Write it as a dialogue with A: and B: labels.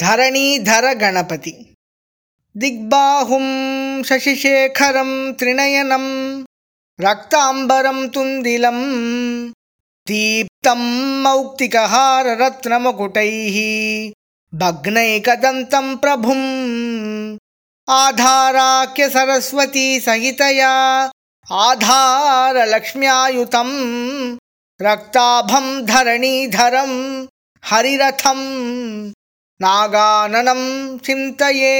A: धरणीधरगणपति दिग्बाहुं शशिशेखरं त्रिनयनं रक्ताम्बरं तुन्दिलं दीप्तं मौक्तिकहाररत्नमकुटैः भग्नैकदन्तं प्रभुम् आधाराख्यसरस्वती सहितया आधारलक्ष्म्यायुतं रक्ताभं धरणीधरं हरिरथं नागाननं चिन्तये